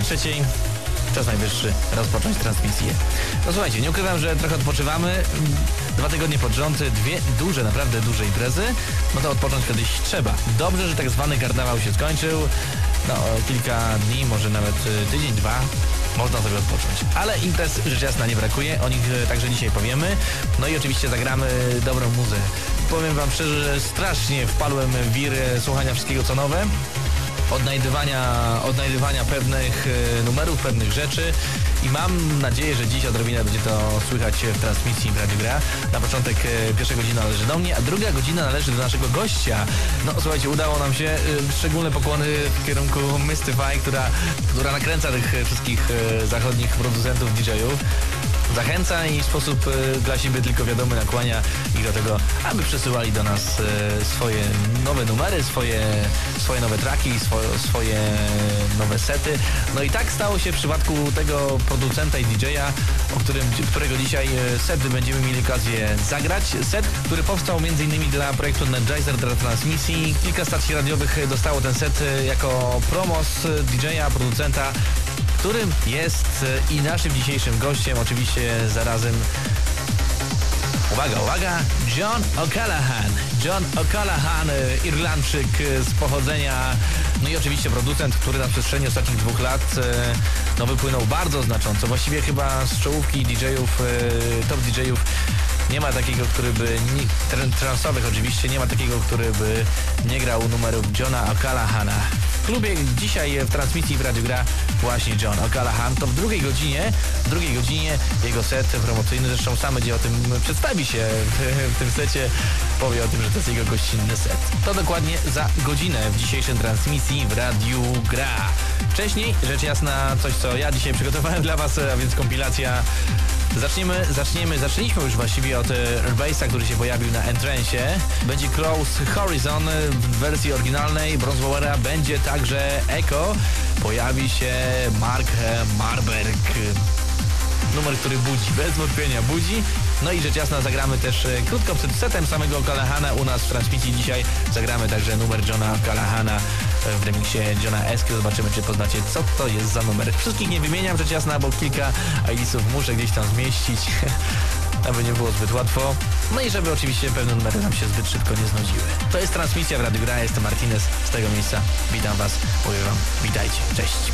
23. Czas najwyższy rozpocząć transmisję. No słuchajcie, nie ukrywam, że trochę odpoczywamy. Dwa tygodnie pod rząd, dwie duże, naprawdę duże imprezy. No to odpocząć kiedyś trzeba. Dobrze, że tak zwany karnawał się skończył. No, kilka dni, może nawet y, tydzień, dwa można sobie odpocząć. Ale imprez rzecz jasna nie brakuje, o nich e, także dzisiaj powiemy. No i oczywiście zagramy dobrą muzę. Powiem wam szczerze, że strasznie wpadłem w wir słuchania wszystkiego co nowe odnajdywania, odnajdywania pewnych e, numerów, pewnych rzeczy i mam nadzieję, że dziś odrobinę będzie to słychać w transmisji w Radiu Gra. Na początek e, pierwsza godzina należy do mnie, a druga godzina należy do naszego gościa. No słuchajcie, udało nam się e, szczególne pokłony w kierunku Mystify, która, która nakręca tych wszystkich zachodnich producentów DJ-ów zachęca i w sposób e, dla siebie tylko wiadomy nakłania ich do tego, aby przesyłali do nas e, swoje nowe numery, swoje, swoje nowe traki, swoje, swoje nowe sety. No i tak stało się w przypadku tego producenta i DJ-a, o którym, którego dzisiaj e, set będziemy mieli okazję zagrać. Set, który powstał m.in. dla projektu Energizer dla transmisji. Kilka stacji radiowych dostało ten set jako promos DJ-a, producenta którym jest e, i naszym dzisiejszym gościem, oczywiście zarazem Uwaga, uwaga, John O'Callaghan. John O'Callaghan, e, Irlandczyk z pochodzenia, no i oczywiście producent, który na przestrzeni ostatnich dwóch lat e, no, wypłynął bardzo znacząco. Właściwie chyba z czołówki DJ-ów, top DJ-ów nie ma takiego, który by, transowych oczywiście, nie ma takiego, który by nie grał numerów Johna O'Callahana. W klubie dzisiaj w transmisji w Radiu gra właśnie John O'Callahan. To w drugiej godzinie, w drugiej godzinie jego set promocyjny, zresztą sam będzie o tym, przedstawi się w tym secie, powie o tym, że to jest jego gościnny set. To dokładnie za godzinę w dzisiejszej transmisji w Radiu Gra. Wcześniej, rzecz jasna, coś co ja dzisiaj przygotowałem dla Was, a więc kompilacja Zaczniemy, zaczniemy, zaczęliśmy już właściwie od Airbasa, który się pojawił na Entrance. Będzie Close Horizon w wersji oryginalnej Bronzebowera, będzie także Echo. Pojawi się Mark Marberg. Numer, który budzi, bez wątpienia budzi. No i rzecz jasna zagramy też e, krótko przed setem samego Kalahana u nas w transmisji dzisiaj. Zagramy także numer Johna Kalahana w remiksie Johna Eskiel. Zobaczymy, czy poznacie, co to jest za numer. Wszystkich nie wymieniam, rzecz jasna, bo kilka IDs-ów muszę gdzieś tam zmieścić. aby nie było zbyt łatwo. No i żeby oczywiście pewne numery nam się zbyt szybko nie znudziły. To jest transmisja w Radiu Gra, jestem Martinez z tego miejsca. Witam Was, mówię Wam, witajcie, cześć.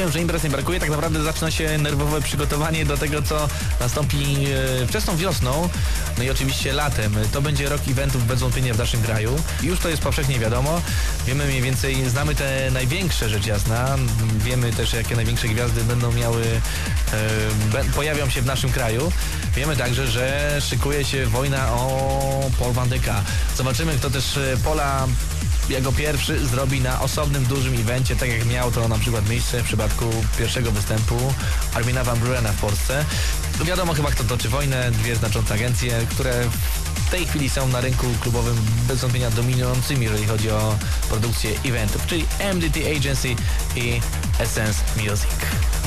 Mówiłem, że imprez nie brakuje, tak naprawdę zaczyna się nerwowe przygotowanie do tego, co nastąpi e, wczesną wiosną, no i oczywiście latem. To będzie rok eventów bez wątpienia w naszym kraju. Już to jest powszechnie wiadomo. Wiemy mniej więcej, znamy te największe rzecz jasna. Wiemy też, jakie największe gwiazdy będą miały, e, pojawią się w naszym kraju. Wiemy także, że szykuje się wojna o Paul Van. Zobaczymy, kto też e, Pola jako pierwszy zrobi na osobnym, dużym evencie, tak jak miało to na przykład miejsce w przypadku pierwszego występu Armina Van Burena w Polsce. Wiadomo chyba kto toczy wojnę, dwie znaczące agencje, które w tej chwili są na rynku klubowym bez wątpienia dominującymi, jeżeli chodzi o produkcję eventów, czyli MDT Agency i Essence Music.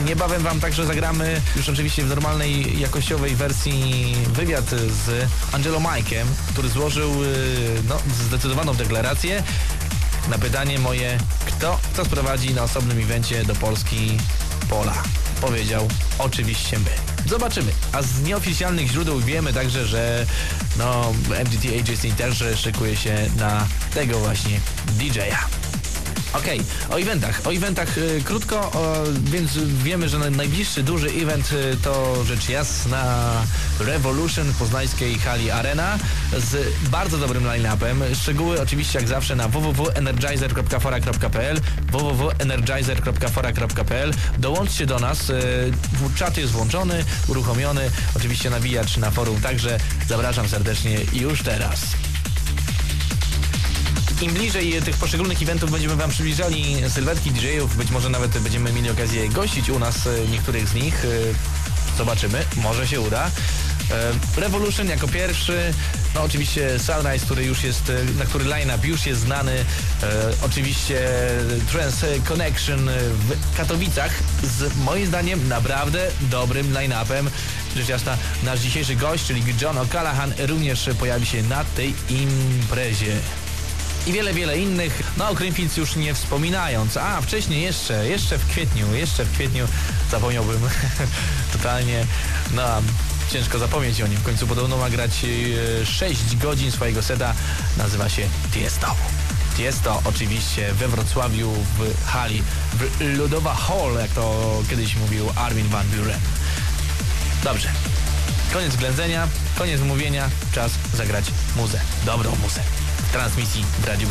Niebawem Wam także zagramy już oczywiście w normalnej, jakościowej wersji wywiad z Angelo Mike'em, który złożył y, no, zdecydowaną deklarację na pytanie moje, kto, kto sprowadzi na osobnym evencie do Polski Pola. Powiedział, oczywiście my. Zobaczymy. A z nieoficjalnych źródeł wiemy także, że no, MDT Agency też szykuje się na tego właśnie DJ-a. Okej, okay. o eventach. O eventach y, krótko, o, więc wiemy, że najbliższy duży event y, to rzecz jasna Revolution w poznańskiej hali Arena z bardzo dobrym line-upem. Szczegóły oczywiście jak zawsze na www.energizer.fora.pl www.energizer.fora.pl Dołączcie do nas. Y, czat jest włączony, uruchomiony. Oczywiście nawijacz na forum także. Zapraszam serdecznie już teraz. Im bliżej tych poszczególnych eventów będziemy Wam przybliżali sylwetki DJ-ów, być może nawet będziemy mieli okazję gościć u nas e, niektórych z nich. E, zobaczymy, może się uda. E, Revolution jako pierwszy, no oczywiście Sunrise, który już jest, na który line-up już jest znany, oczywiście Trans Connection w Katowicach z moim zdaniem naprawdę dobrym line-upem. Rzecz jasna, nasz dzisiejszy gość, czyli John O'Callaghan również pojawi się na tej imprezie i wiele, wiele innych. No o Greenfields już nie wspominając. A, wcześniej jeszcze, jeszcze w kwietniu, jeszcze w kwietniu zapomniałbym totalnie, no ciężko zapomnieć o nim. W końcu podobno ma grać 6 e, godzin swojego seta, nazywa się Tiesto. Tiesto oczywiście we Wrocławiu w hali, w Ludowa Hall, jak to kiedyś mówił Armin van Buren. Dobrze, koniec ględzenia, koniec mówienia, czas zagrać muzę, dobrą muzę transmisji w Radiu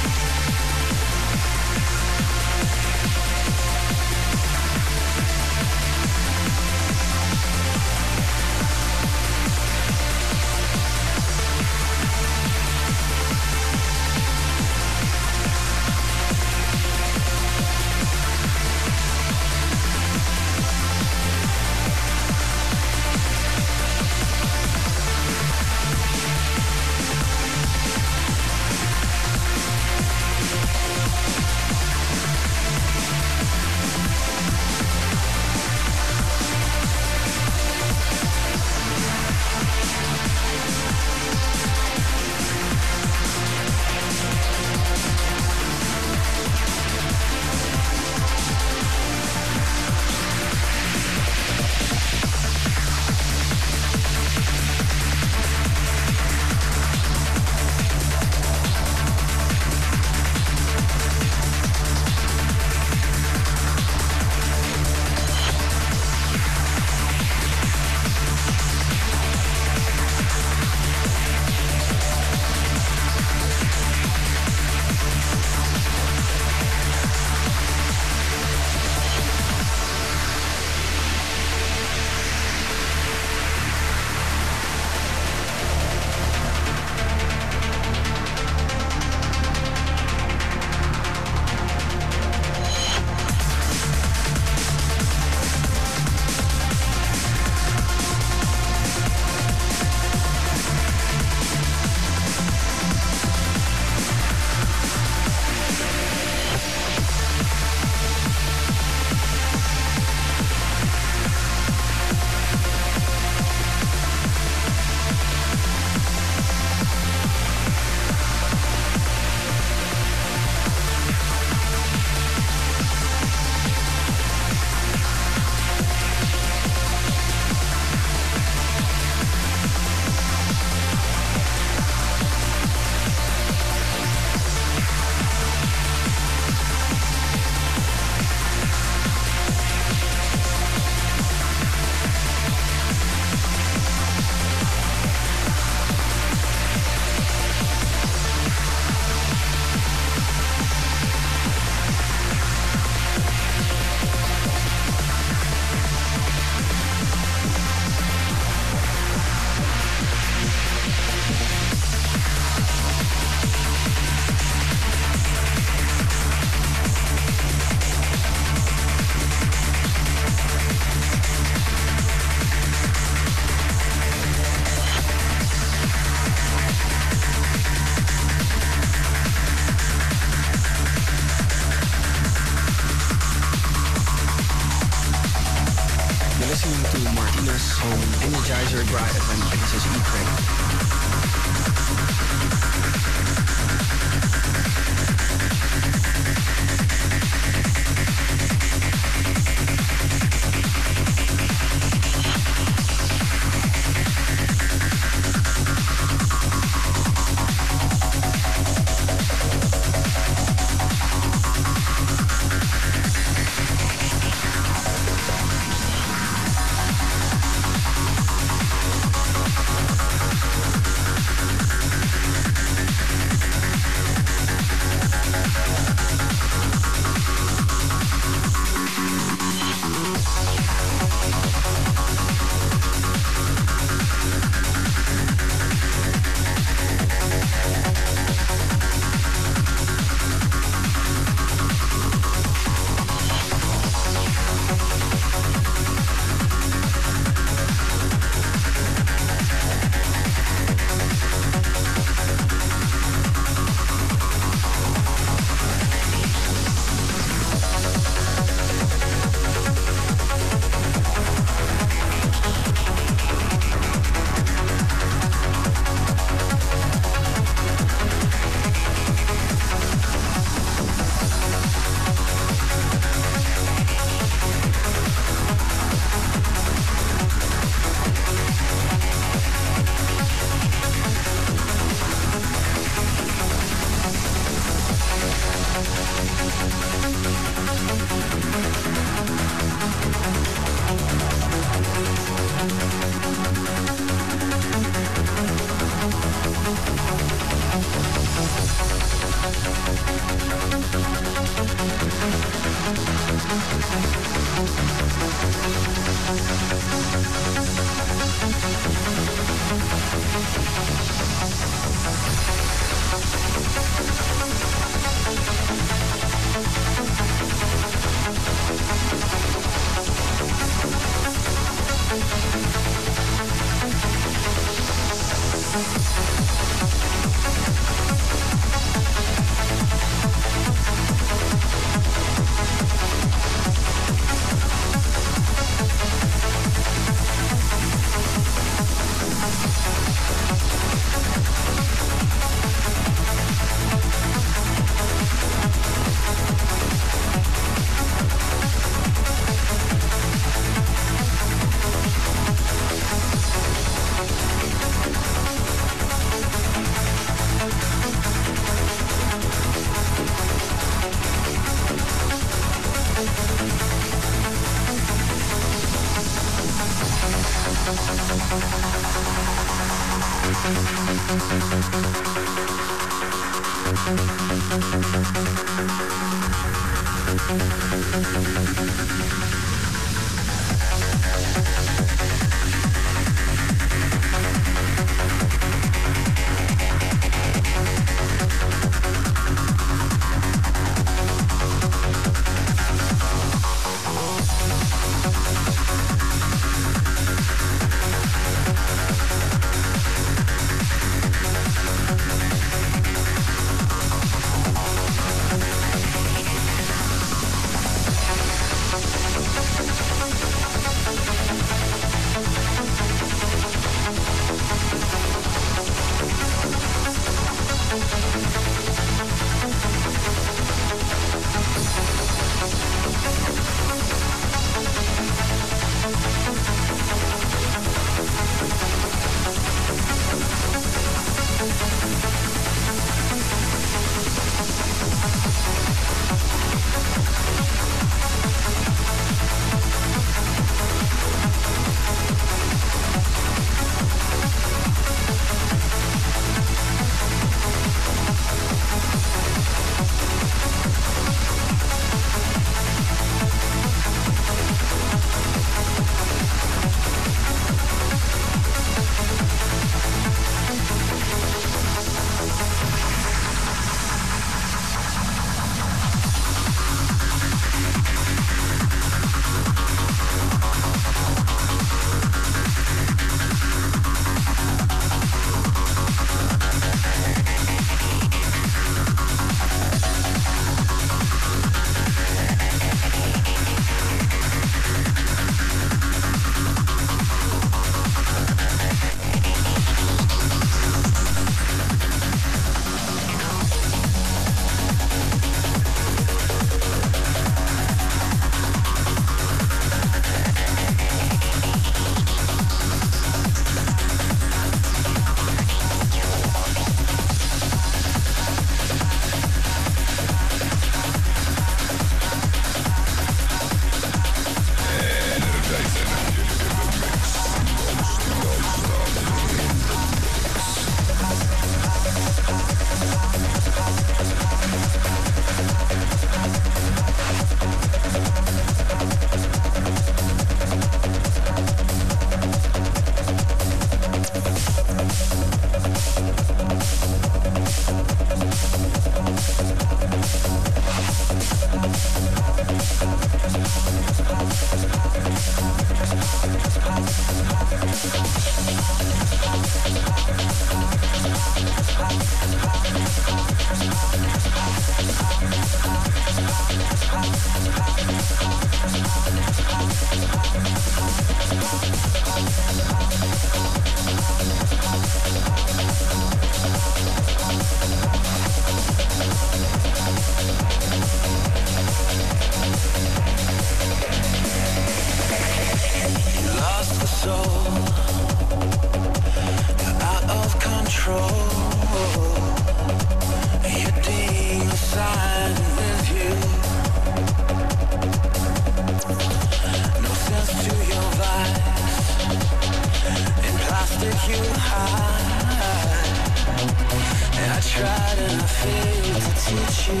tried and I failed to teach you.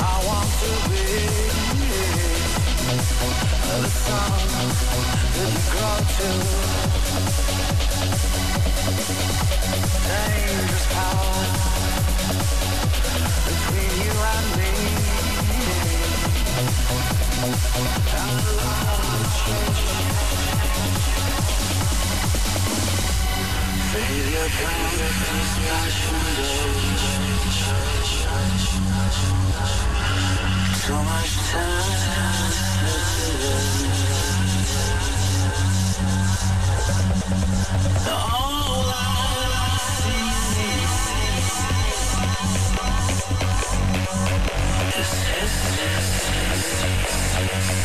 I want to be the sun that you to. Dangerous power between you and me. This is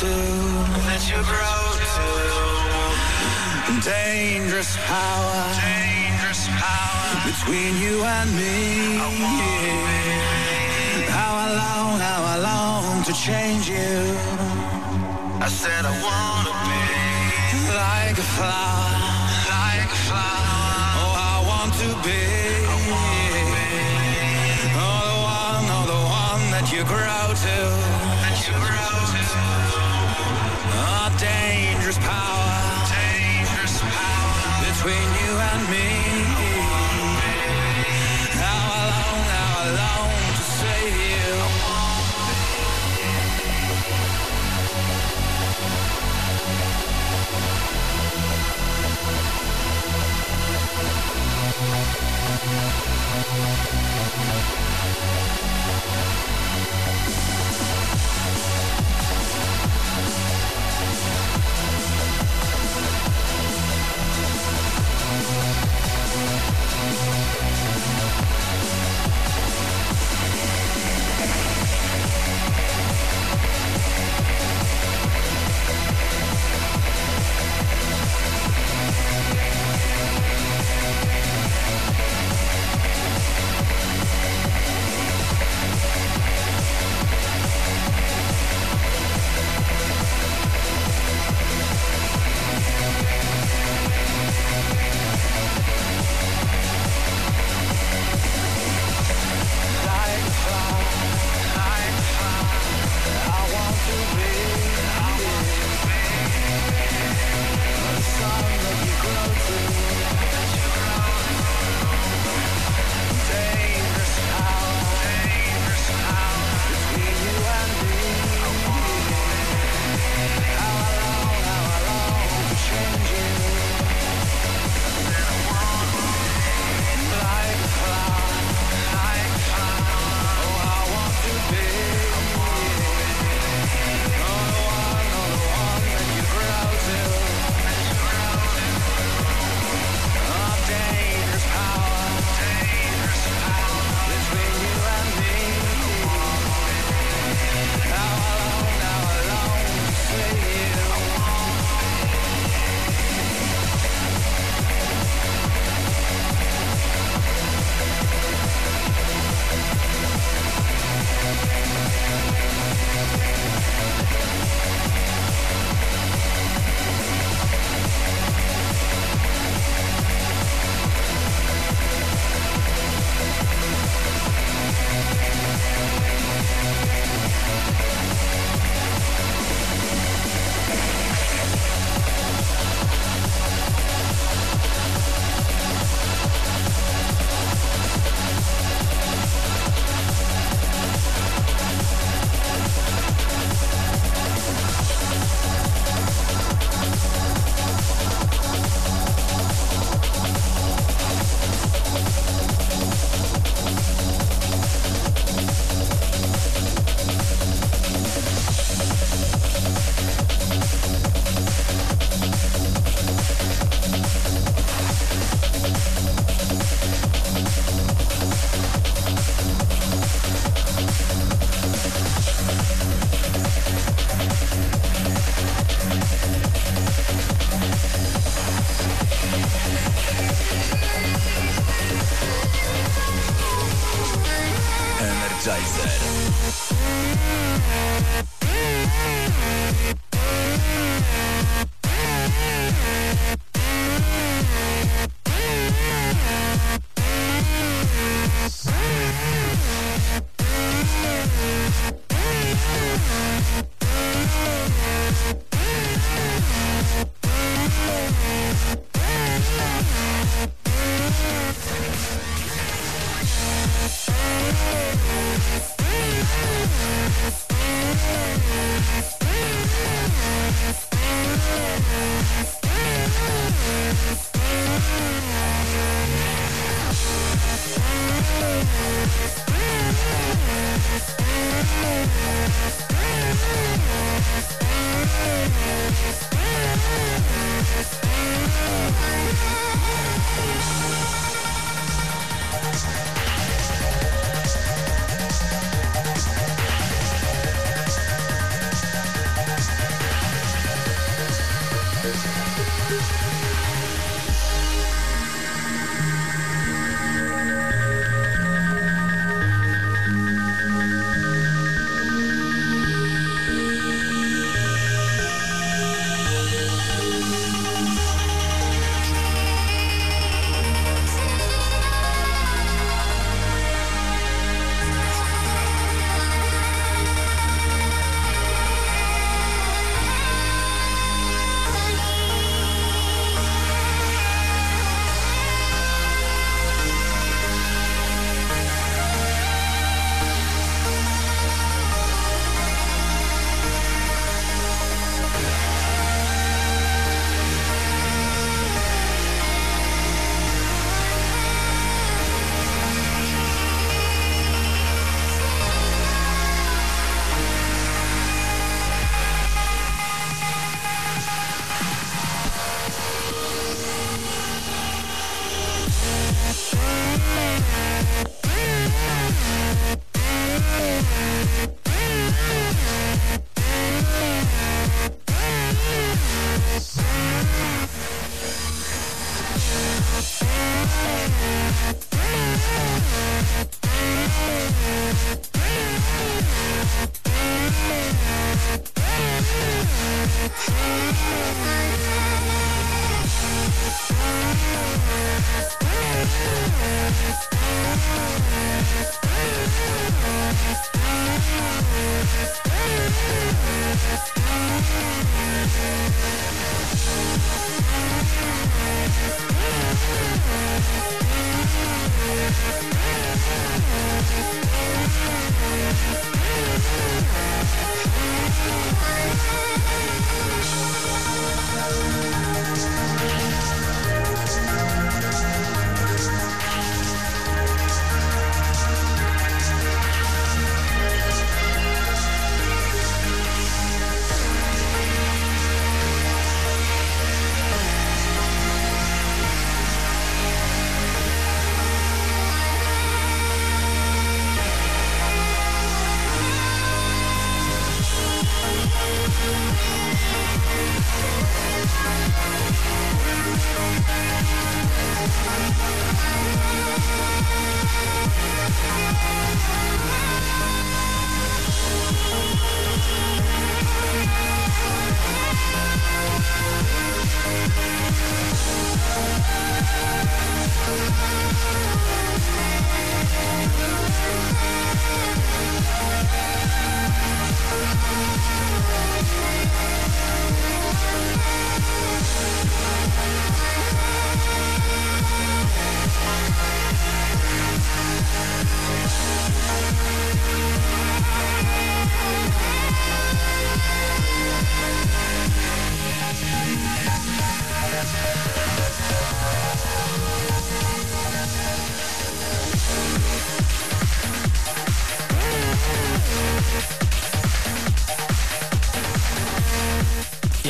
to. That you grow to. Dangerous power. Dangerous power. Between you and me.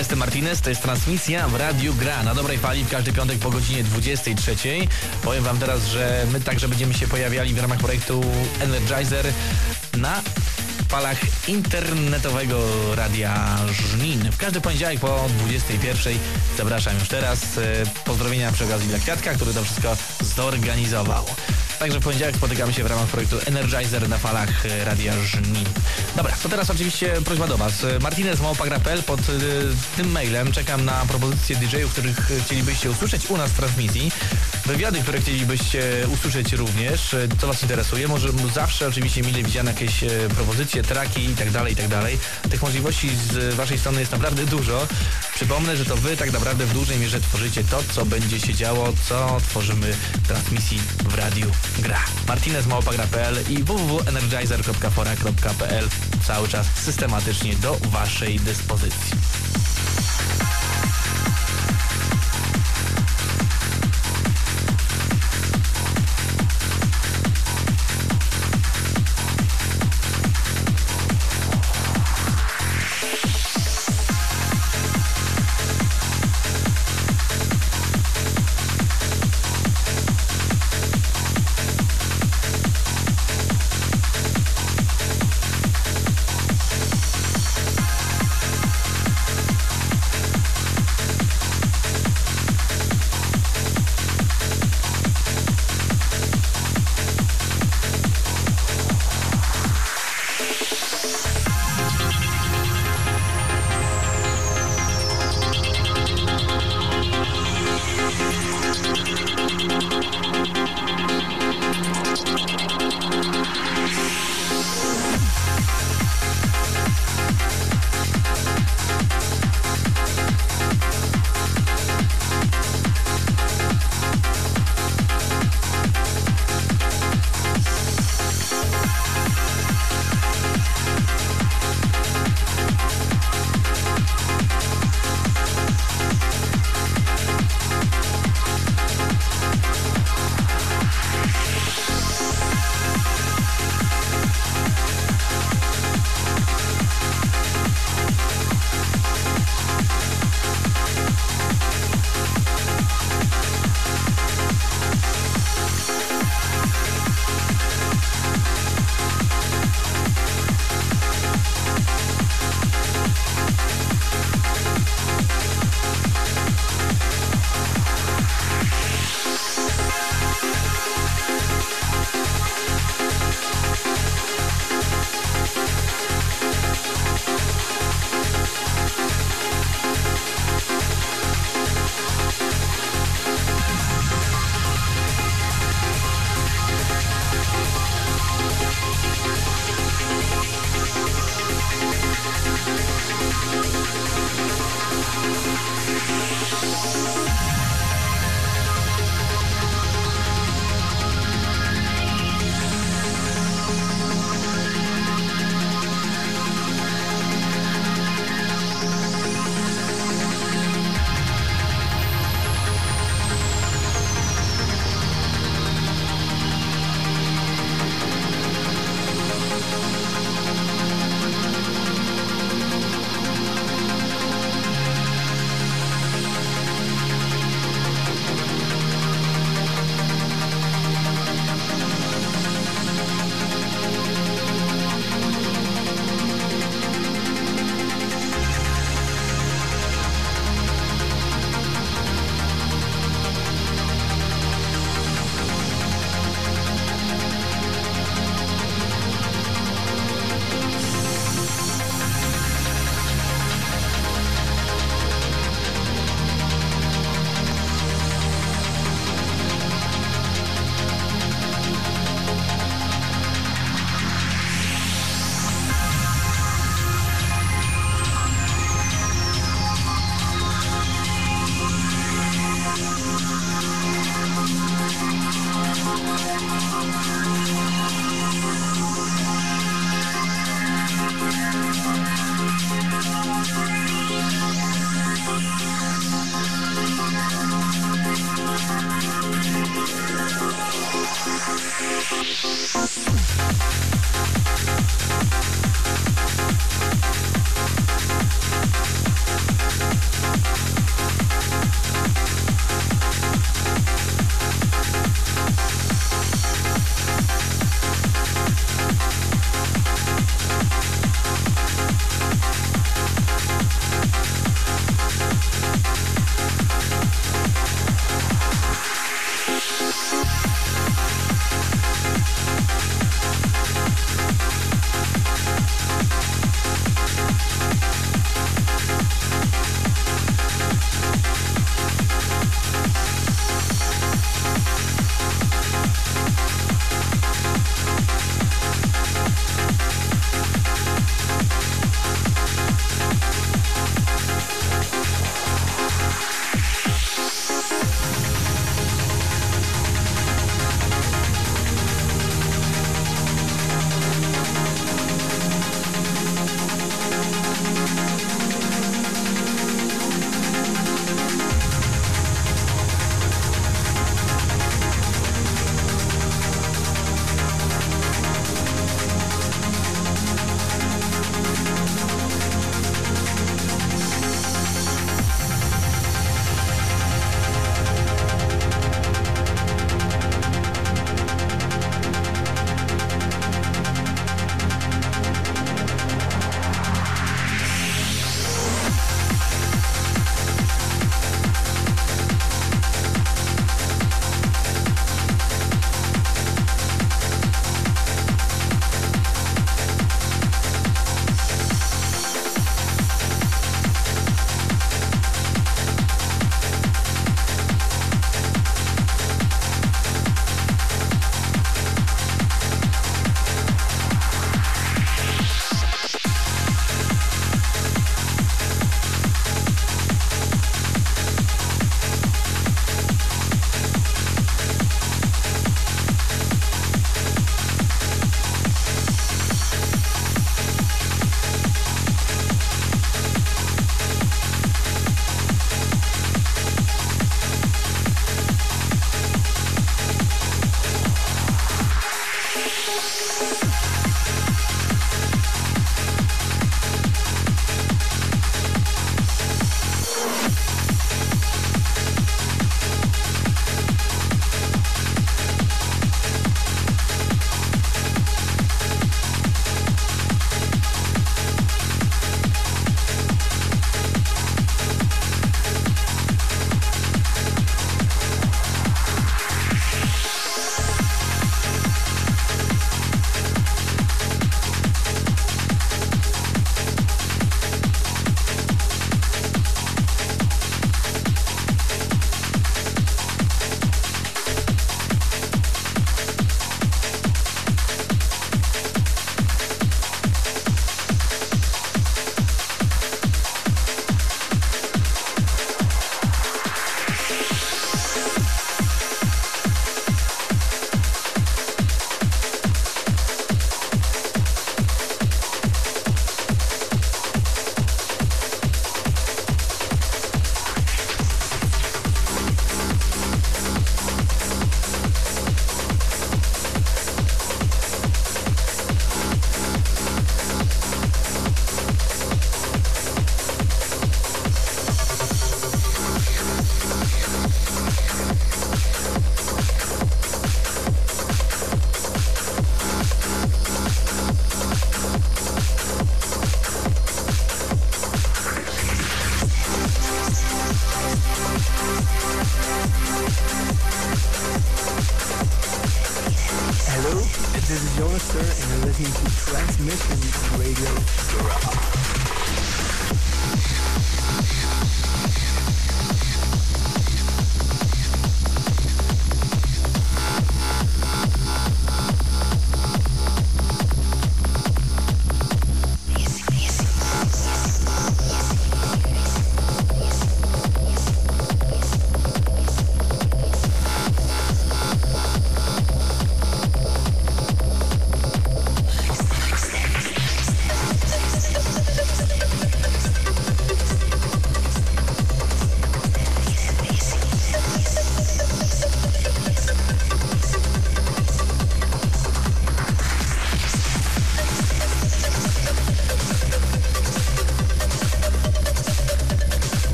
Jestem Martinez, to jest transmisja w Radiu Gra na dobrej fali w każdy piątek po godzinie 23. Powiem wam teraz, że my także będziemy się pojawiali w ramach projektu Energizer na falach internetowego Radia Żnin. W każdy poniedziałek po 21. Zapraszam już teraz. E, Pozdrowienia przy okazji dla Kwiatka, który to wszystko zorganizował. Także w poniedziałek spotykamy się w ramach projektu Energizer na falach e, Radia Żnin. Dobra, to teraz oczywiście prośba do Was. E, Martinez Małpagra.pl pod y, tym mailem czekam na propozycje DJ-ów, których e, chcielibyście usłyszeć u nas w transmisji. Wywiady, które chcielibyście usłyszeć również. E, Co Was interesuje? Może zawsze oczywiście mile widziane jakieś e, propozycje, traki i tak dalej, i tak dalej. Tych możliwości z Waszej strony jest naprawdę dużo. Przypomnę, że to Wy tak naprawdę w dużej mierze tworzycie to, co będzie się działo, co tworzymy w transmisji w Radiu Gra. Martinez Małpagra.pl i www.energizer.fora.pl cały czas systematycznie do Waszej dyspozycji.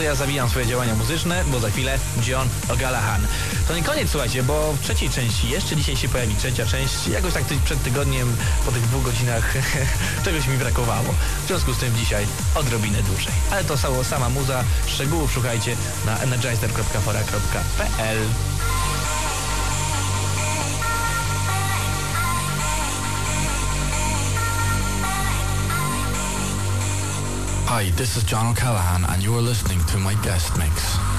To ja zawijam swoje działania muzyczne, bo za chwilę John O'Gallaghan. To nie koniec, słuchajcie, bo w trzeciej części, jeszcze dzisiaj się pojawi trzecia część, jakoś tak przed tygodniem, po tych dwóch godzinach czegoś mi brakowało. W związku z tym dzisiaj odrobinę dłużej. Ale to samo, sama muza, szczegółów szukajcie na energizer.fora.pl Hi, this is John O'Callaghan, and you are listening to my guest mix.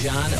John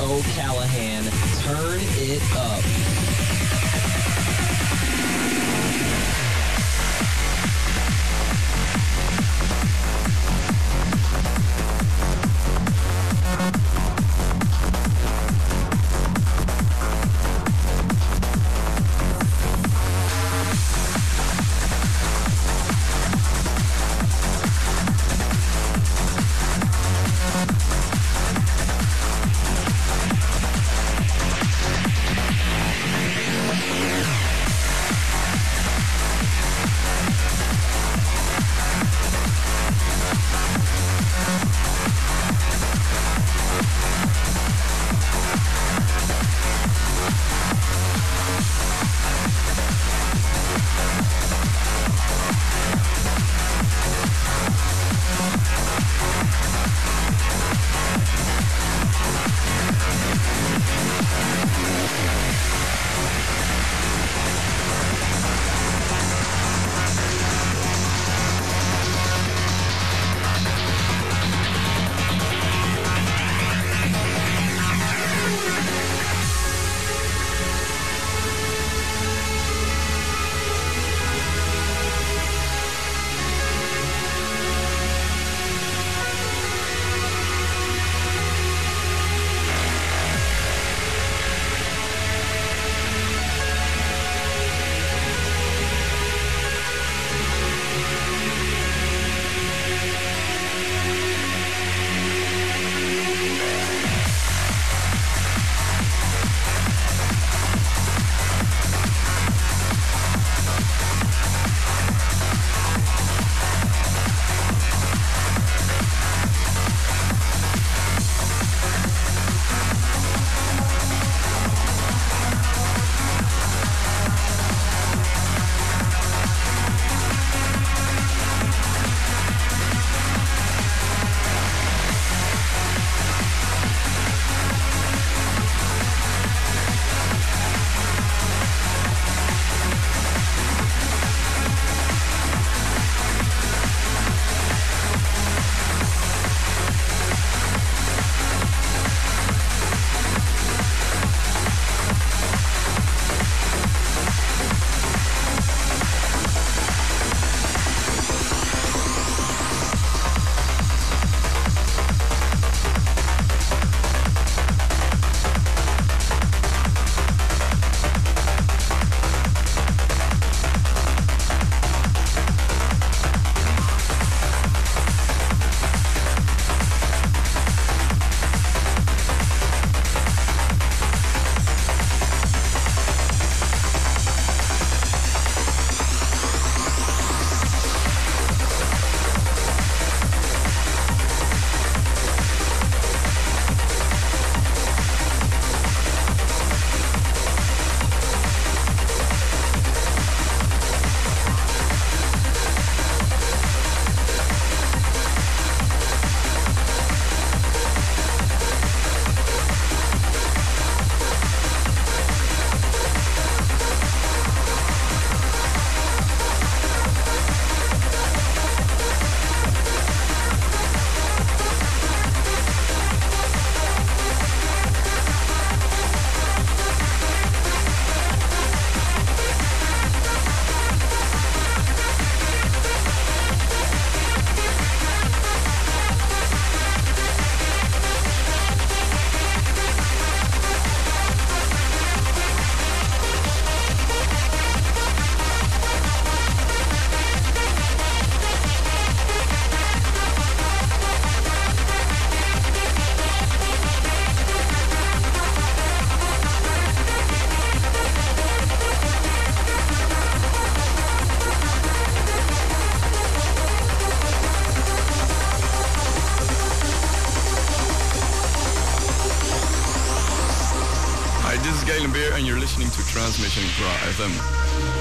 to Transmission Ra FM.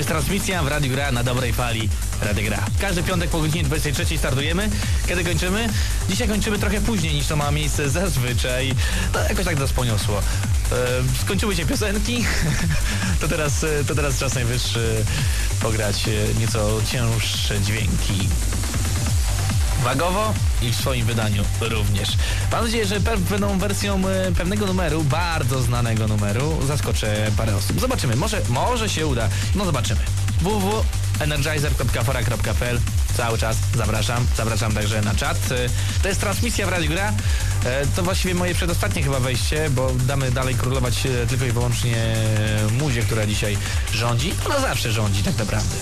Jest transmisja w Radiu Gra na dobrej fali Radio Gra. Każdy piątek po godzinie 23 startujemy. Kiedy kończymy? Dzisiaj kończymy trochę później niż to ma miejsce zazwyczaj. No jakoś tak nas poniosło. Skończyły się piosenki, to teraz, to teraz czas najwyższy pograć e, nieco cięższe dźwięki. Wagowo i w swoim wydaniu również. Mam nadzieję, że pewną wersją e, pewnego numeru, bardzo znanego numeru, zaskoczę parę osób. Zobaczymy, może, może się uda. No zobaczymy. www.energizer.fora.pl Cały czas zapraszam, zapraszam także na czat. E, To jest transmisja w Radiu Gra. E, To właściwie moje przedostatnie chyba wejście, bo damy dalej królować tylko i wyłącznie muzie, która dzisiaj rządzi. Ona zawsze rządzi tak naprawdę.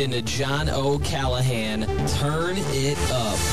Into John O'Callahan. Turn it up.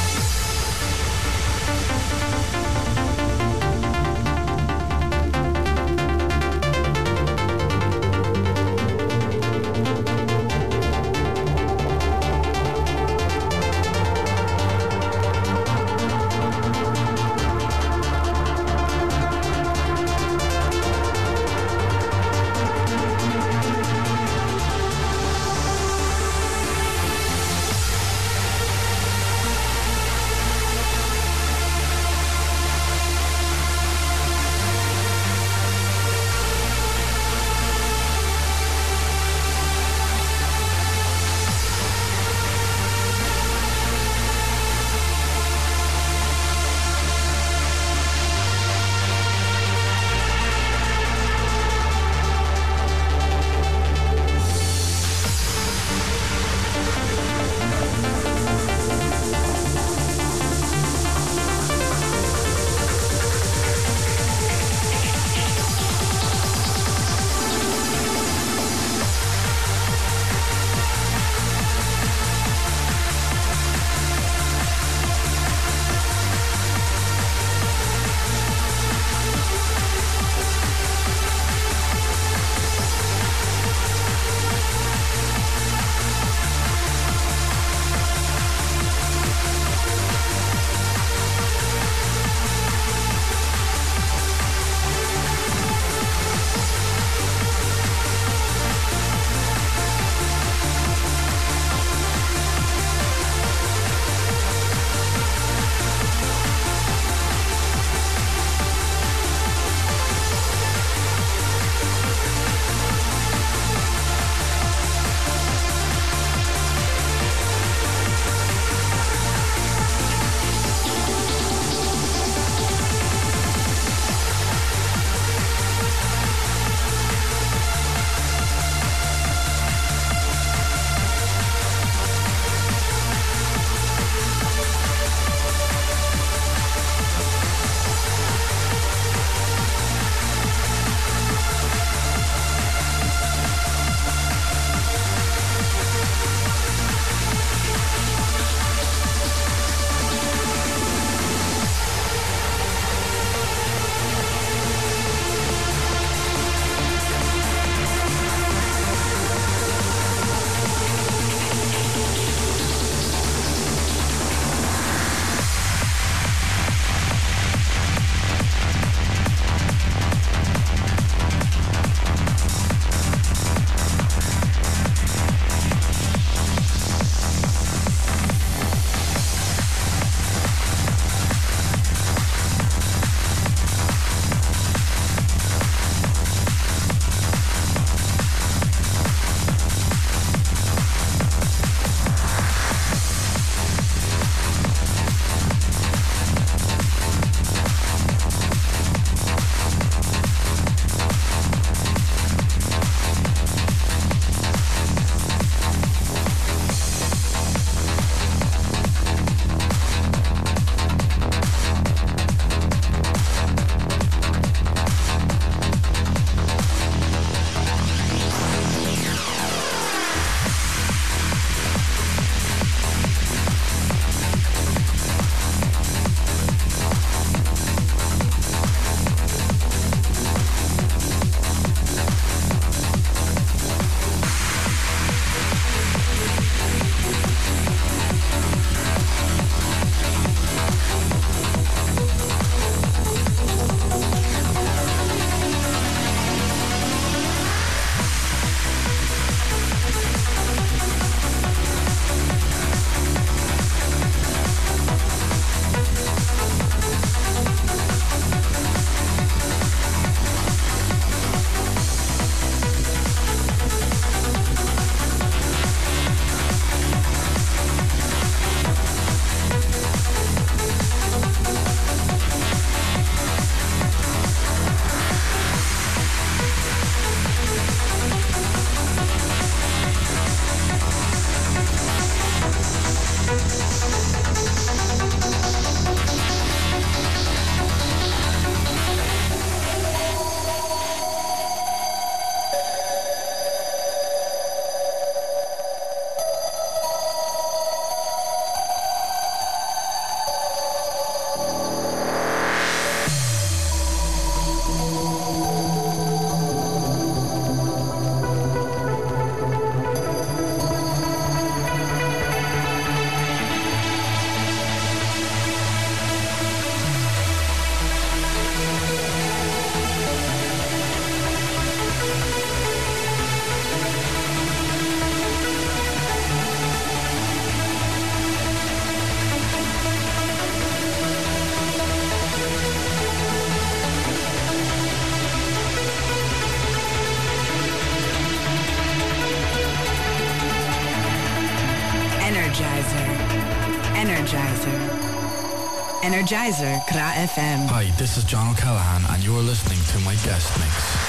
Energizer Gra FM. Hi, this is John O'Callaghan, and you are listening to my guest mix.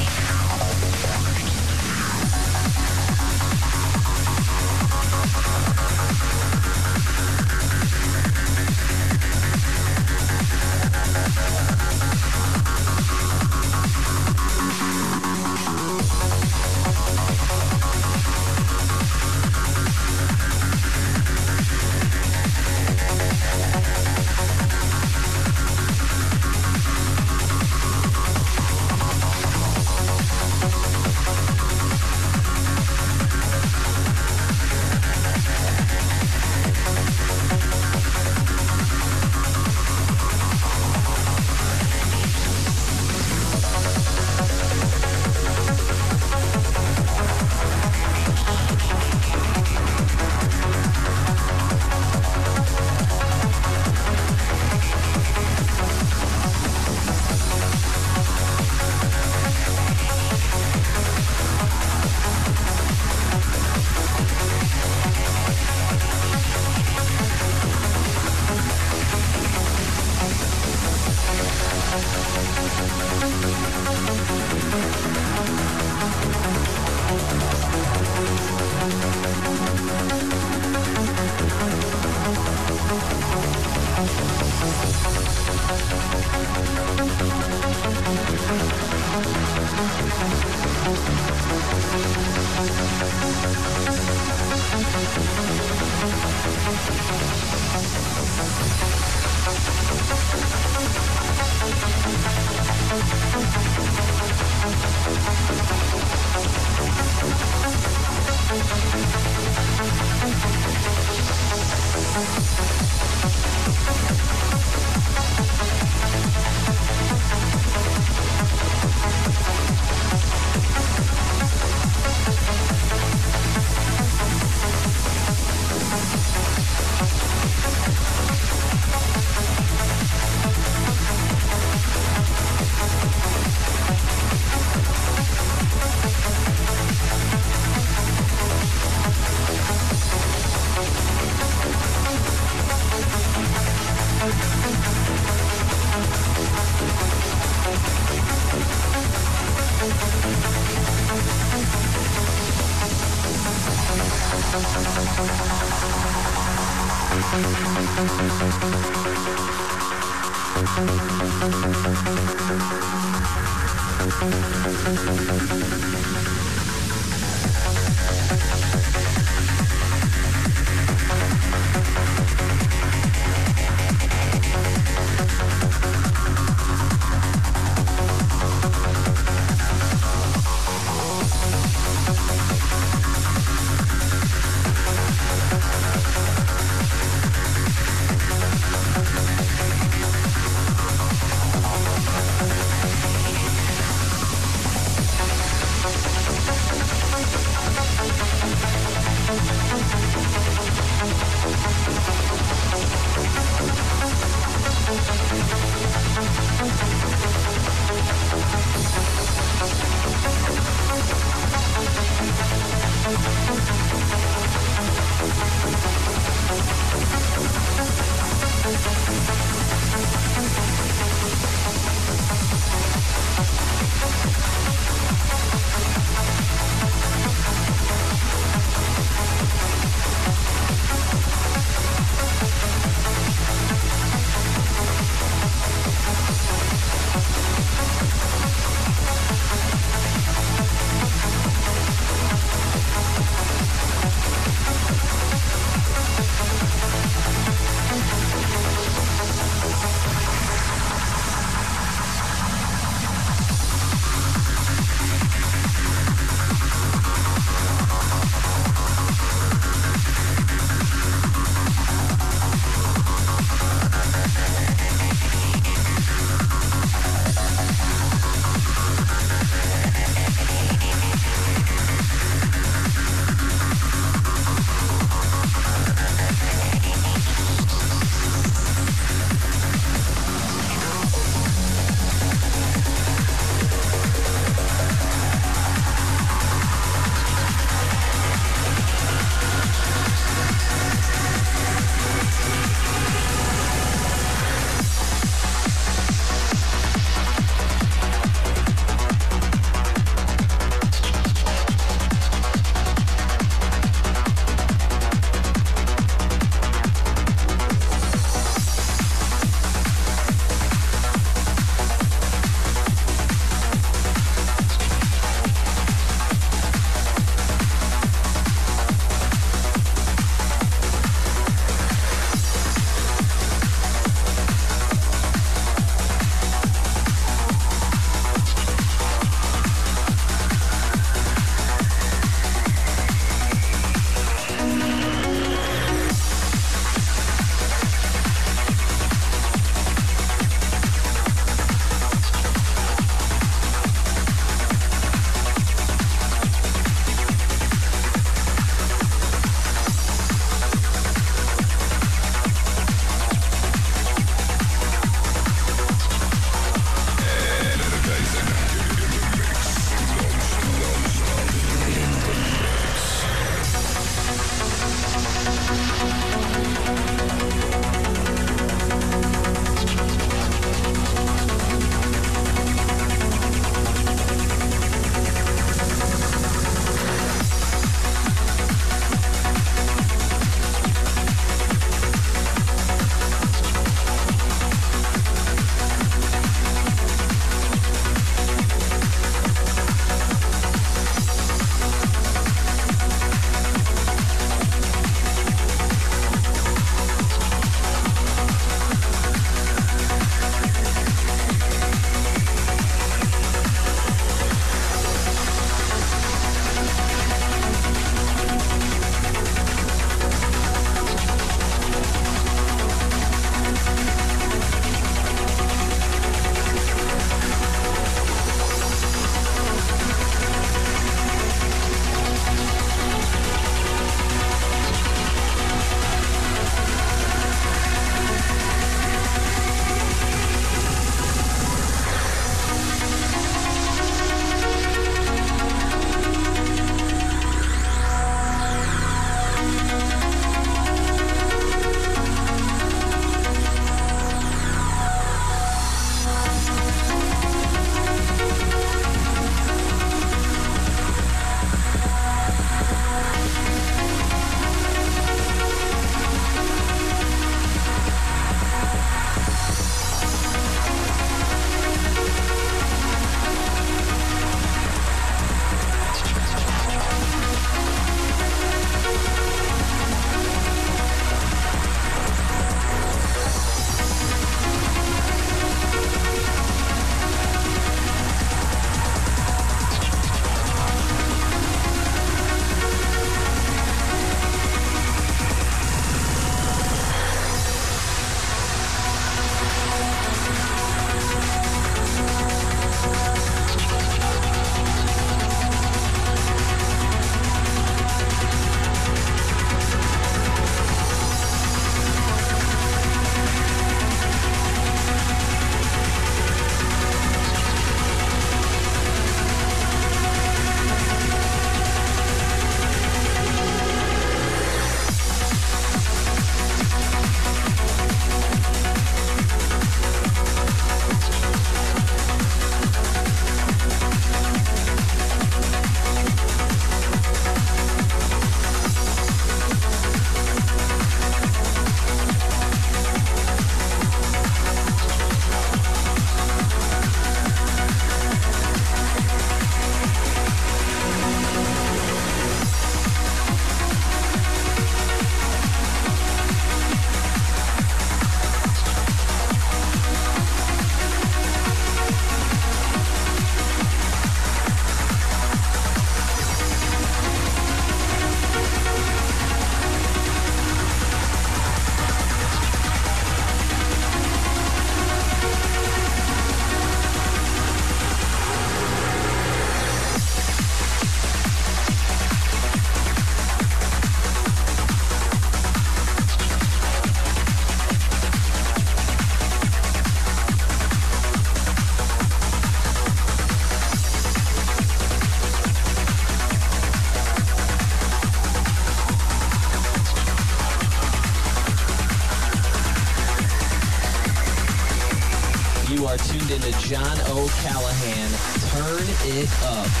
O'Callahan. Turn it up.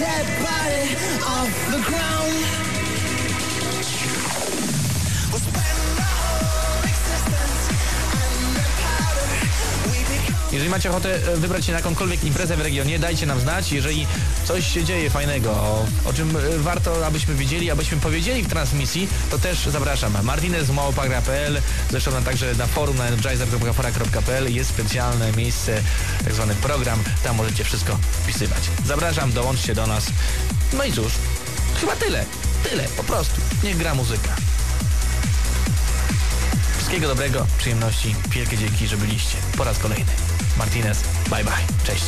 Dead body off the ground. Jeżeli macie ochotę e, wybrać się na jakąkolwiek imprezę w regionie, dajcie nam znać. Jeżeli coś się dzieje fajnego, o, o czym e, warto, abyśmy wiedzieli, abyśmy powiedzieli w transmisji, to też zapraszam. Martinez małpagra.pl, zresztą także na forum na energizer.fora.pl jest specjalne miejsce, tak zwany program, tam możecie wszystko wpisywać. Zapraszam, dołączcie do nas. No i cóż, chyba tyle. Tyle, po prostu. Niech gra muzyka. Wszystkiego dobrego, przyjemności, wielkie dzięki, że byliście po raz kolejny. Martinez, bye bye, cześć.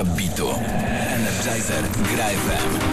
Bitu. Energizer. Gra FM.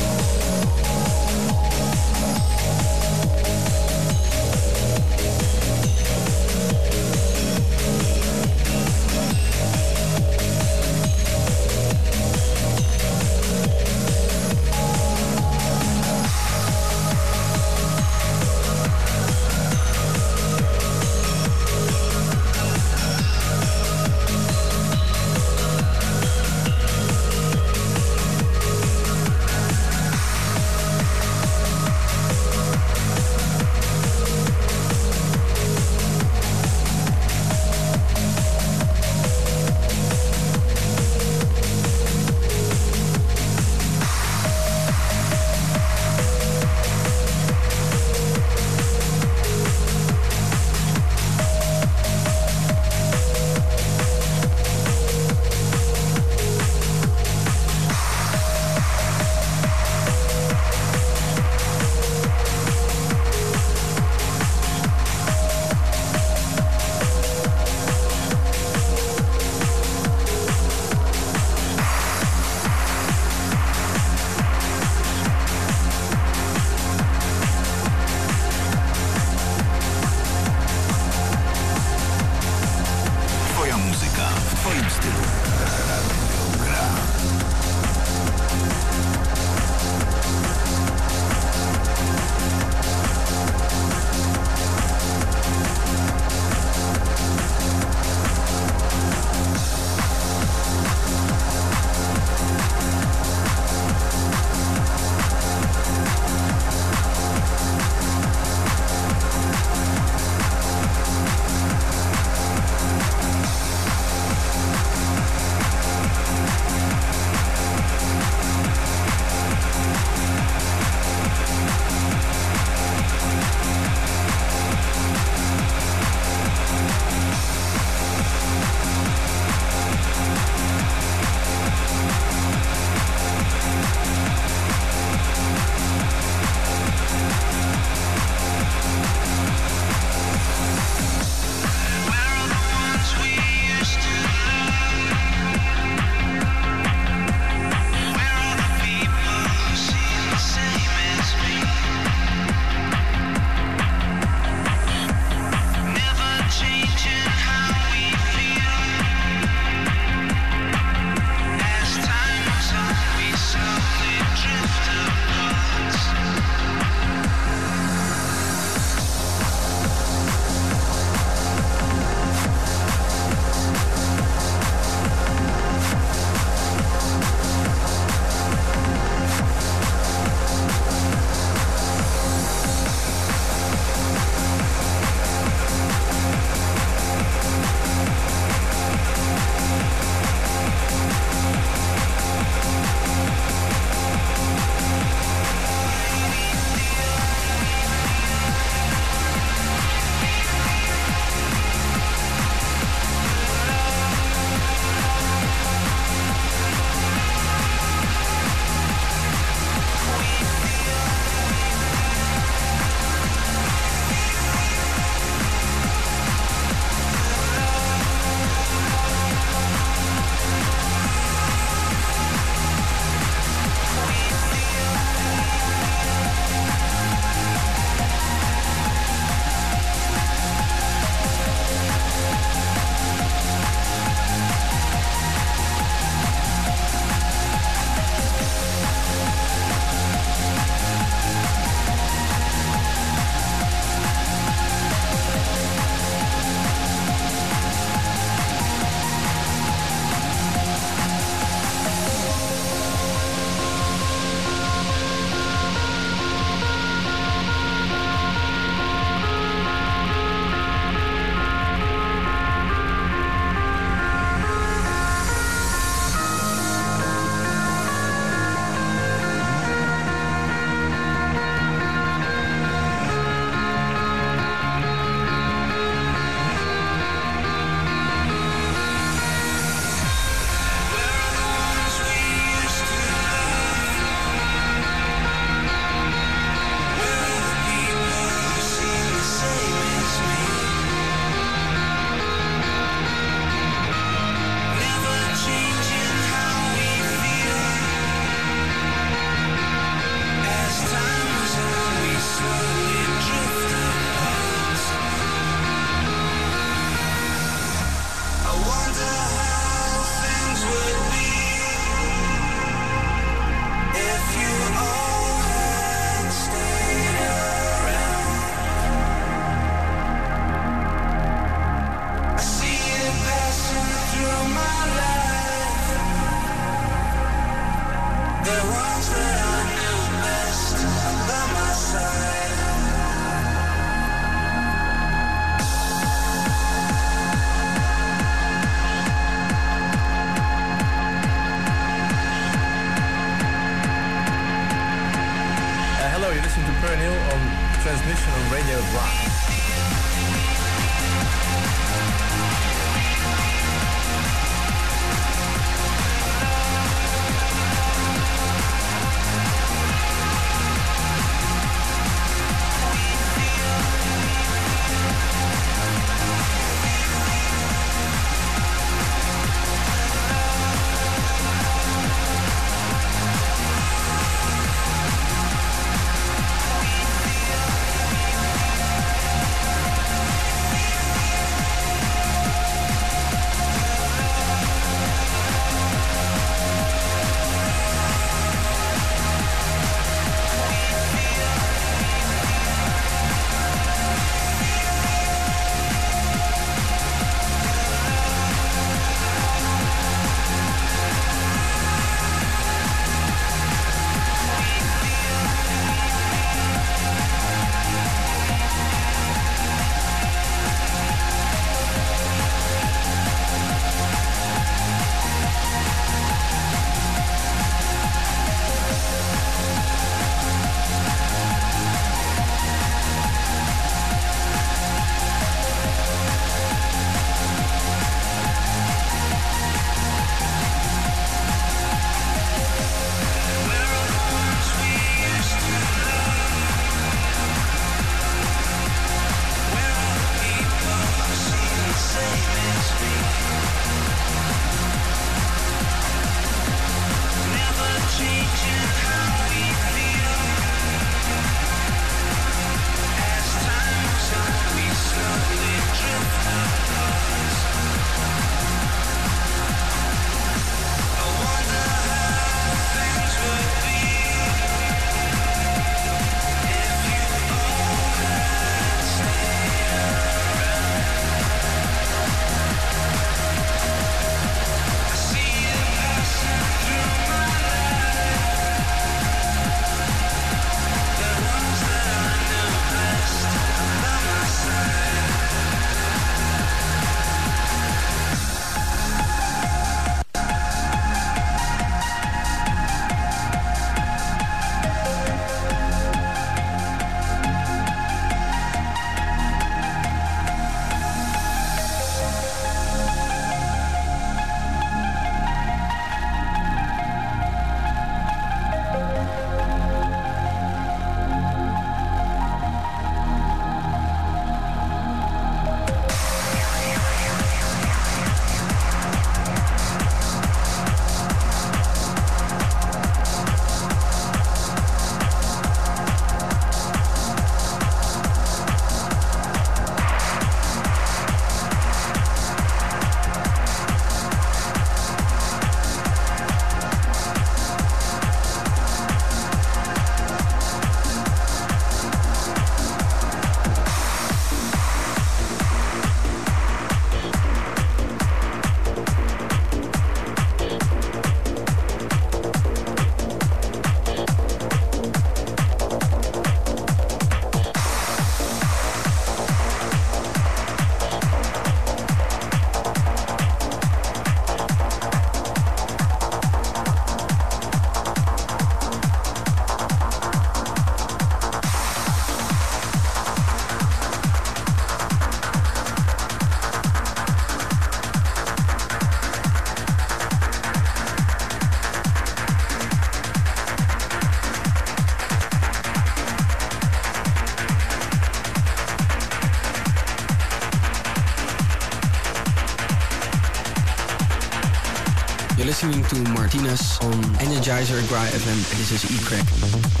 Energizer Gry FM. and This is E-Crack.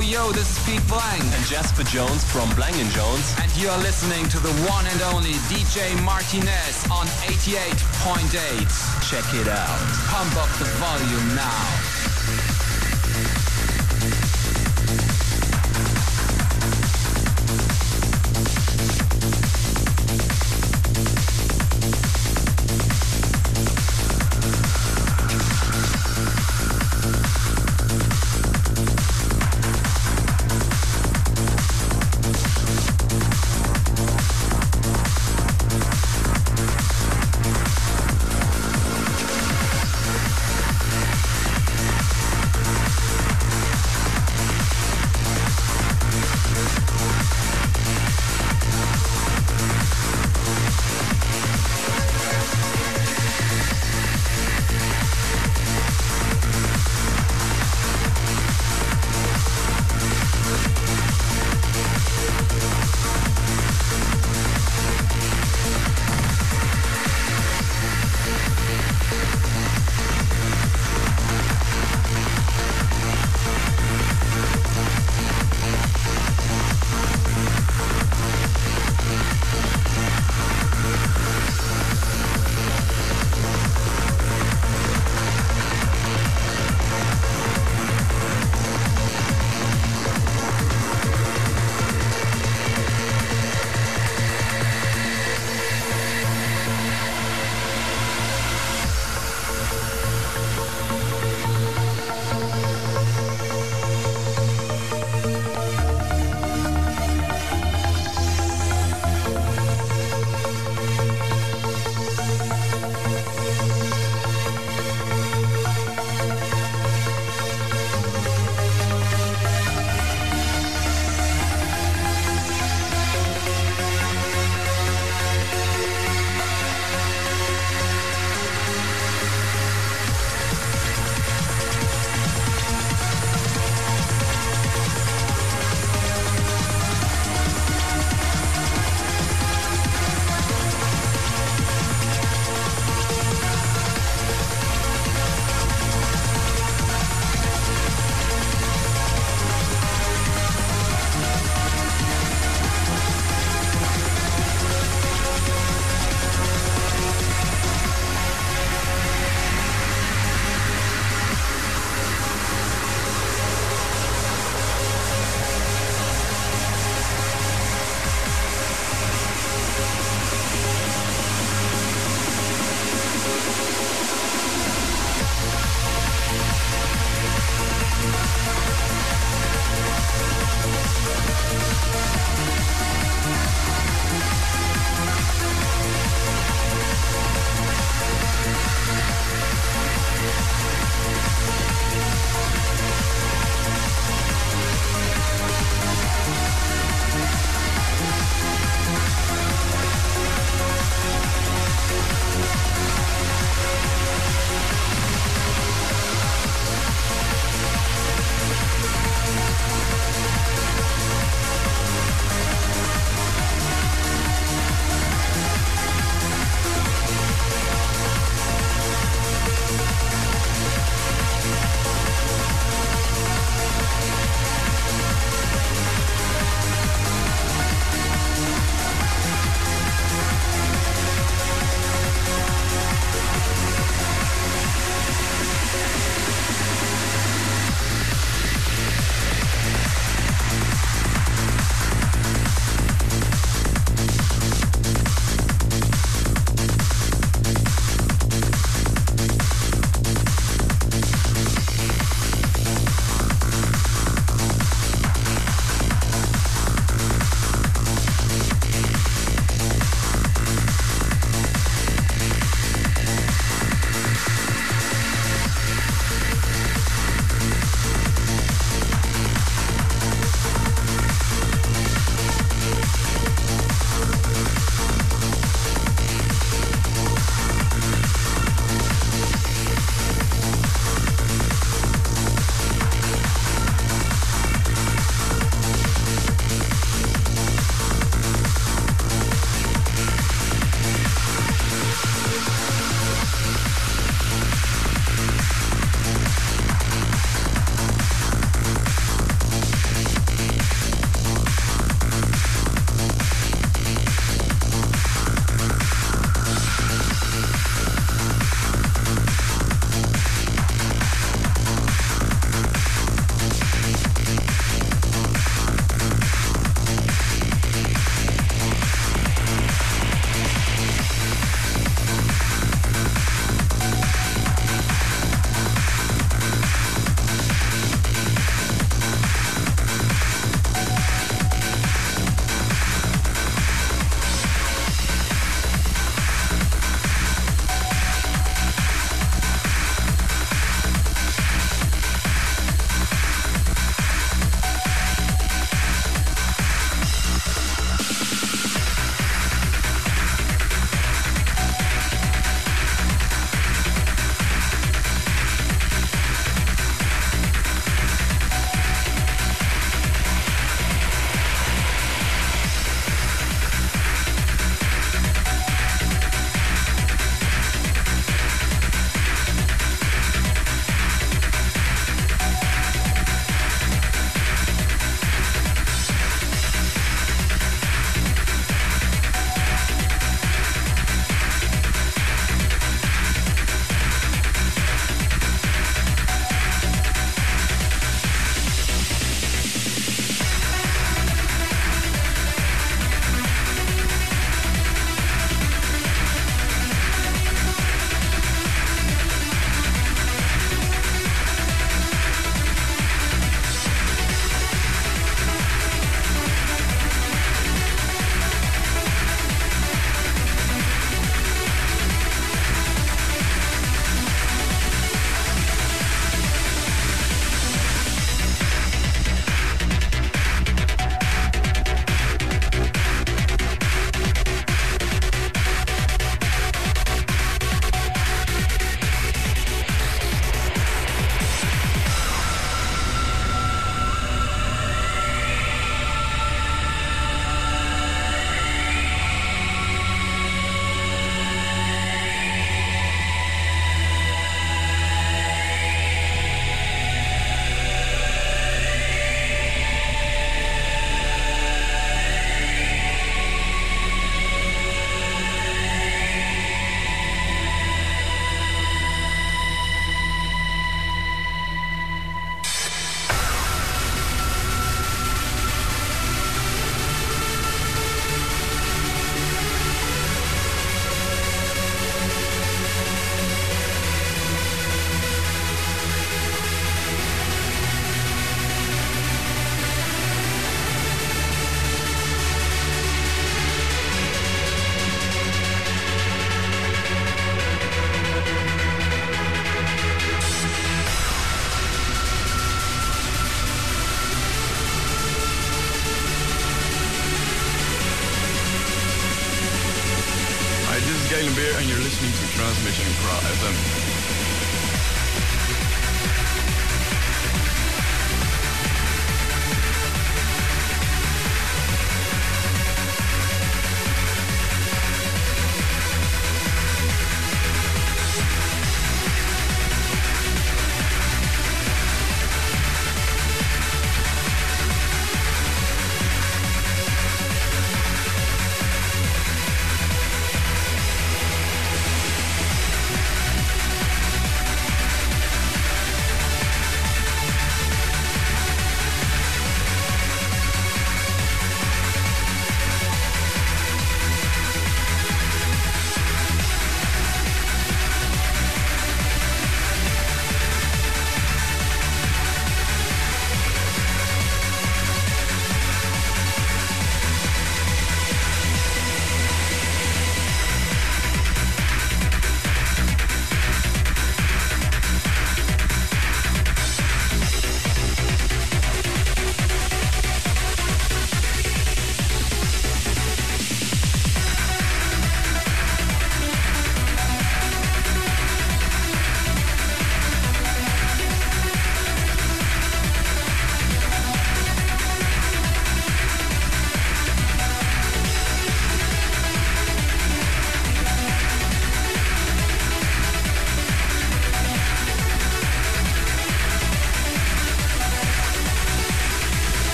Yo, this is Pete Blank. And Jasper Jones from Blank & Jones. And you are listening to the one and only DJ Martinez on 88.8. Check it out. Pump up the volume now.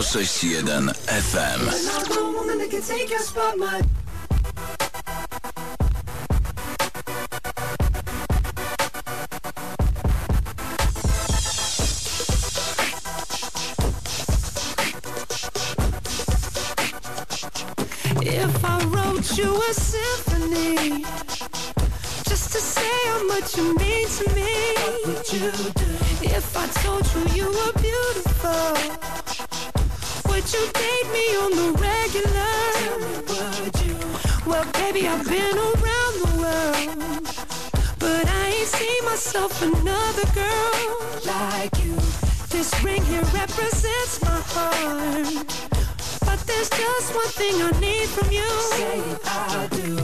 106.1 FM. Myself another girl Like you This ring here represents my heart but there's just one thing I need from you. Say I do.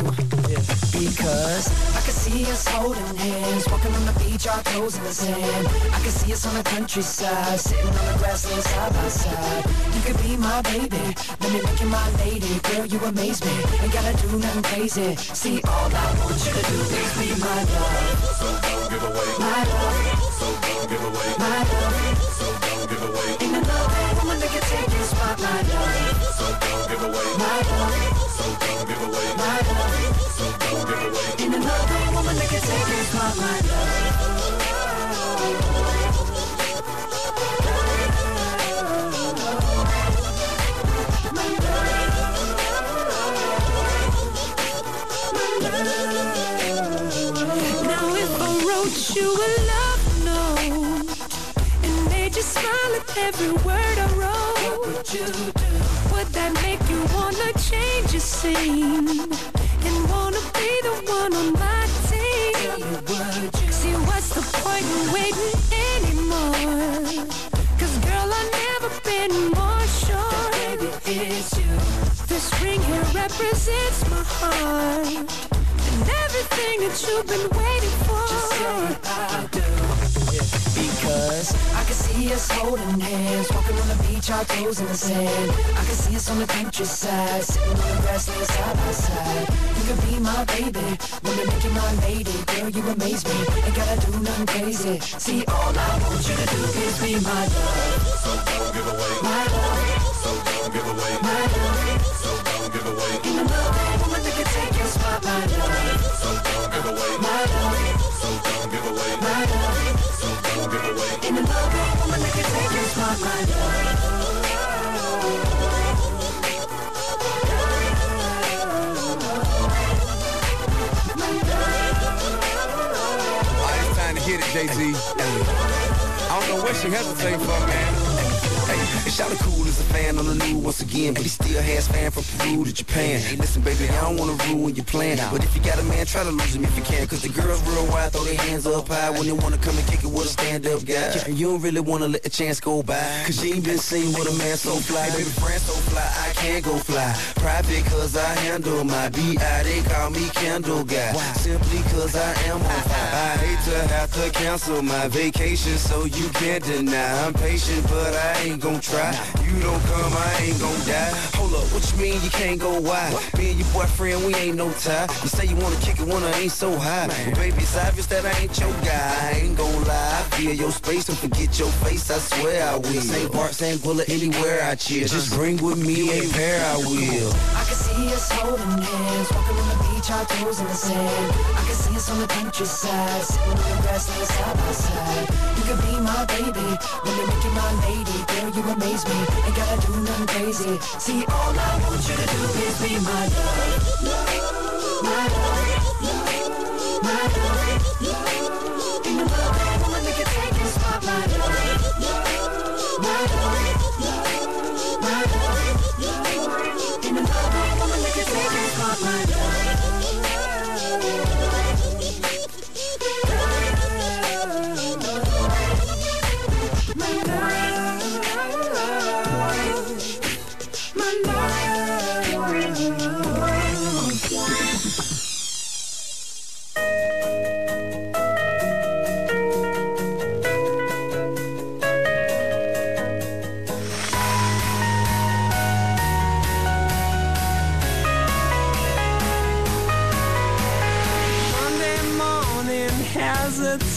Because I can see us holding hands, walking on the beach, our toes in the sand. I can see us on the countryside, sitting on the grassland side by side. You could be my baby, let me make you my lady. Girl, you amaze me, ain't gotta do nothing crazy. See, all I want you to do is be my love. My love. So don't give away my love. So don't give away. Ain't another woman that can take your spot, my love. So don't give away my love. So don't give away my love. So don't give away. Another woman take my Now you a love note and made you smile at every word I wrote, what would you do? Would that make you wanna change your scene and wanna be the one on my team? See what's the point in waiting anymore? Cause girl, I've never been more sure. baby, it's you. This ring here represents my heart. And everything that you've been waiting for. See us holding hands, walking on the beach, our toes in the sand. I can see us on the countryside, sitting on the grassland side by side. You could be my baby, wanna make you my lady. Girl, you amaze me, ain't gotta do nothing crazy. See, all I want you to do is be my love. So don't give away my love. So don't give away my love. So don't give away. Ain't another woman that can take your spot, my love. So don't give away my love. I trying to hit it, Jay Z. I don't know what she hesitating for, man. Hey, shout cool as a fan on the news once again, but he still has fan from Peru to Japan. Hey, listen, baby, I don't wanna ruin your plan, but if you got a man, try to lose him if you can, cause the girls real wild, throw their hands up high when they wanna come and kick it with a stand-up guy. And you don't really wanna let the chance go by, cause you ain't been seen with a man so fly. Baby, friend so fly, I can't go fly. Private cause I handle my B.I. They call me Candle Guy, simply cause I am on fire. I hate to have to cancel my vacation, so you can't deny. I'm patient, but I ain't gon' try. You don't come, I ain't gon' die. Hold up, what you mean you can't go wide? Me and your boyfriend, we ain't no tie. You say you wanna kick it when I ain't so high. But baby, it's obvious that I ain't your guy. I ain't gon' lie. I feel your space and forget your face, I swear I will. St. Bart, St. Bullet, anywhere I chill. Just bring with me a pair, I will. I can see us holding hands, walking on the beach, our toes in the sand. I can see us on the countryside, sitting on the grassland side by side. You could be my baby, wanna make you my lady. Girl, you amaze me, ain't gotta do nothing crazy. See, all I want you to do is be my love. My love. My love. Ain't another woman that can take your spot, my love. My love. My love. Ain't another woman that can take your spot, my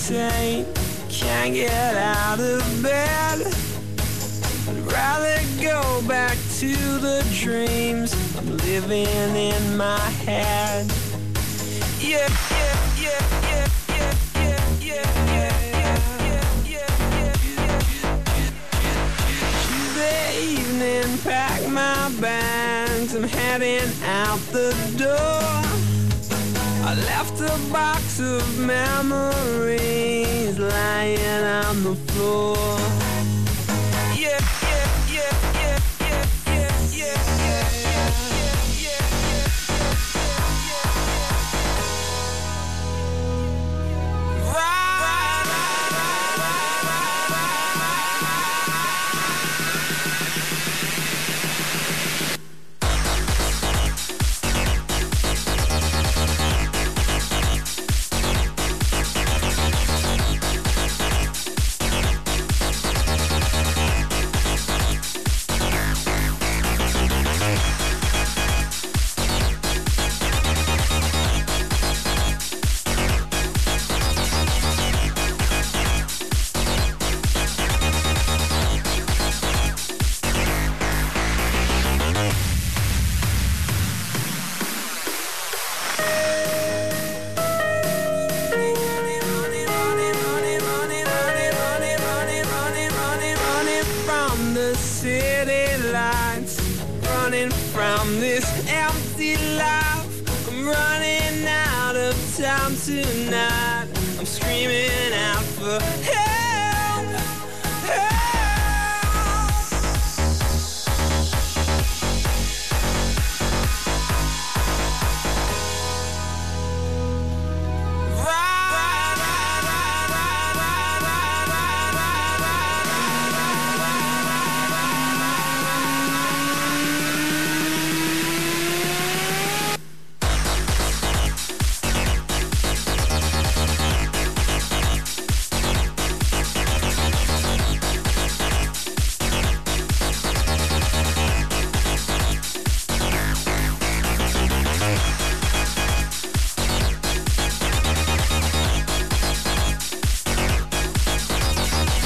insane Can't get out of bed I'd rather go back to the dreams I'm living in my head Yeah, yeah, yeah, yeah Evening, pack my bags, I'm heading out the door I left a box of memories lying on the floor.